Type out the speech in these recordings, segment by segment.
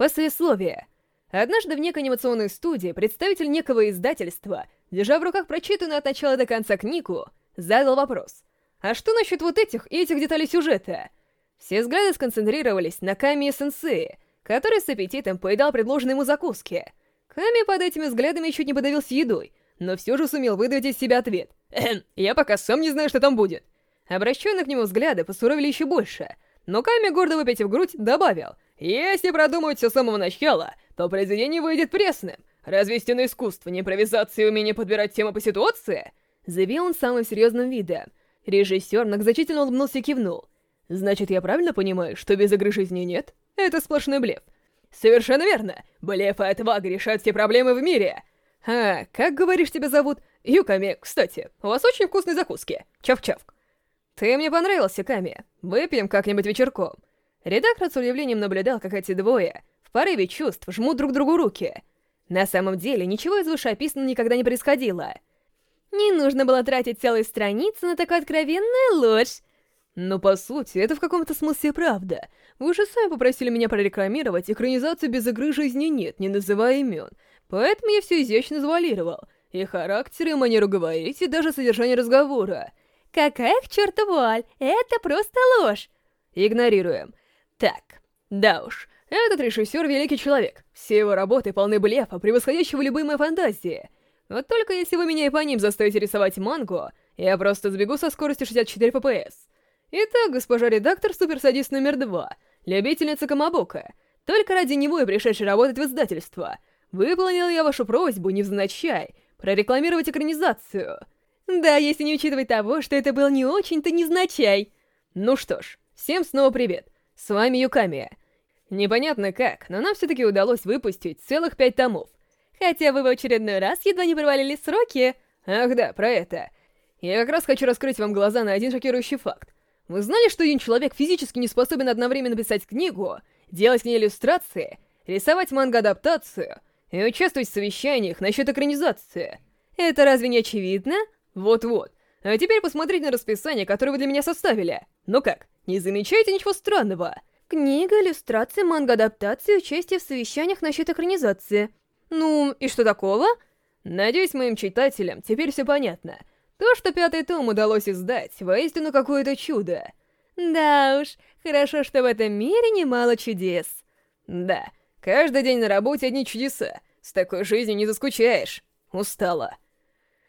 Послесловие. Однажды в некой анимационной студии представитель некого издательства, держа в руках прочитанную от начала до конца книгу, задал вопрос. «А что насчет вот этих и этих деталей сюжета?» Все взгляды сконцентрировались на Ками сенсее, который с аппетитом поедал предложенные ему закуски. Ками под этими взглядами чуть не подавился едой, но все же сумел выдавить из себя ответ. «Эхм, я пока сам не знаю, что там будет». Обращенные к нему взгляды посуровили еще больше, но Ками, гордо выпитив грудь, добавил, «Если продумать все с самого начала, то произведение выйдет пресным. Разве стены искусства, не импровизация и умение подбирать темы по ситуации?» Заявил он самым серьезным видом. Режиссер многозначительно улыбнулся и кивнул. «Значит, я правильно понимаю, что без игры жизни нет? Это сплошной блеф». «Совершенно верно. Блеф и отвага решают все проблемы в мире. А, как говоришь, тебя зовут? Юками, кстати, у вас очень вкусные закуски. Чав-чавк». «Ты мне понравился, Ками. Выпьем как-нибудь вечерком». Редактор с удивлением наблюдал, как эти двое в порыве чувств жмут друг другу руки. На самом деле, ничего из вышеописанного никогда не происходило. Не нужно было тратить целые страницы на такую откровенную ложь. Но по сути, это в каком-то смысле правда. Вы же сами попросили меня прорекламировать экранизацию без игры жизни нет, не называя имен. Поэтому я все изящно завуалировал. И характер, и манеру говорить, и даже содержание разговора. Какая к черту вуаль? Это просто ложь. Игнорируем. Так, да уж, этот режиссер — великий человек. Все его работы полны блефа, превосходящего любые мои фантазии. Вот только если вы меня и по ним заставите рисовать мангу, я просто сбегу со скоростью 64 ppс. Итак, госпожа редактор суперсадист номер два, любительница Камабука. Только ради него и пришедший работать в издательство. Выполнил я вашу просьбу, невзначай, прорекламировать экранизацию. Да, если не учитывать того, что это был не очень-то невзначай. Ну что ж, всем снова привет. С вами Юкамия. Непонятно как, но нам все-таки удалось выпустить целых пять томов. Хотя вы в очередной раз едва не провалили сроки. Ах да, про это. Я как раз хочу раскрыть вам глаза на один шокирующий факт. Вы знали, что один человек физически не способен одновременно писать книгу, делать к ней иллюстрации, рисовать манго-адаптацию и участвовать в совещаниях насчет экранизации? Это разве не очевидно? Вот-вот. А теперь посмотрите на расписание, которое вы для меня составили. Ну как, не замечаете ничего странного? Книга, иллюстрации, манго-адаптации, участие в совещаниях насчет экранизации. Ну, и что такого? Надеюсь, моим читателям теперь все понятно. То, что пятый том удалось издать, воистину какое-то чудо. Да уж, хорошо, что в этом мире немало чудес. Да, каждый день на работе одни чудеса. С такой жизнью не заскучаешь. Устала.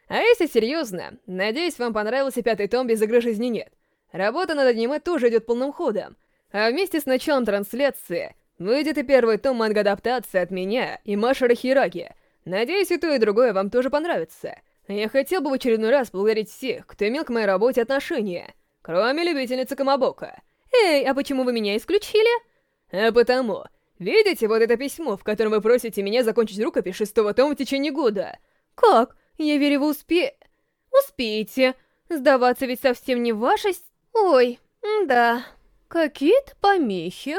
А если серьезно, надеюсь, вам понравился пятый том «Без игры жизни нет». Работа над аниме тоже идет полным ходом. А вместе с началом трансляции выйдет и первый том манго-адаптации от меня и Маши Хираги. Надеюсь, и то, и другое вам тоже понравится. Я хотел бы в очередной раз благодарить всех, кто имел к моей работе отношение, кроме любительницы Камабока. Эй, а почему вы меня исключили? А потому, видите вот это письмо, в котором вы просите меня закончить рукопись шестого тома в течение года? Как? Я верю, вы успе... Успеете. Сдаваться ведь совсем не ваша... Ой, да... Какие-то помехи.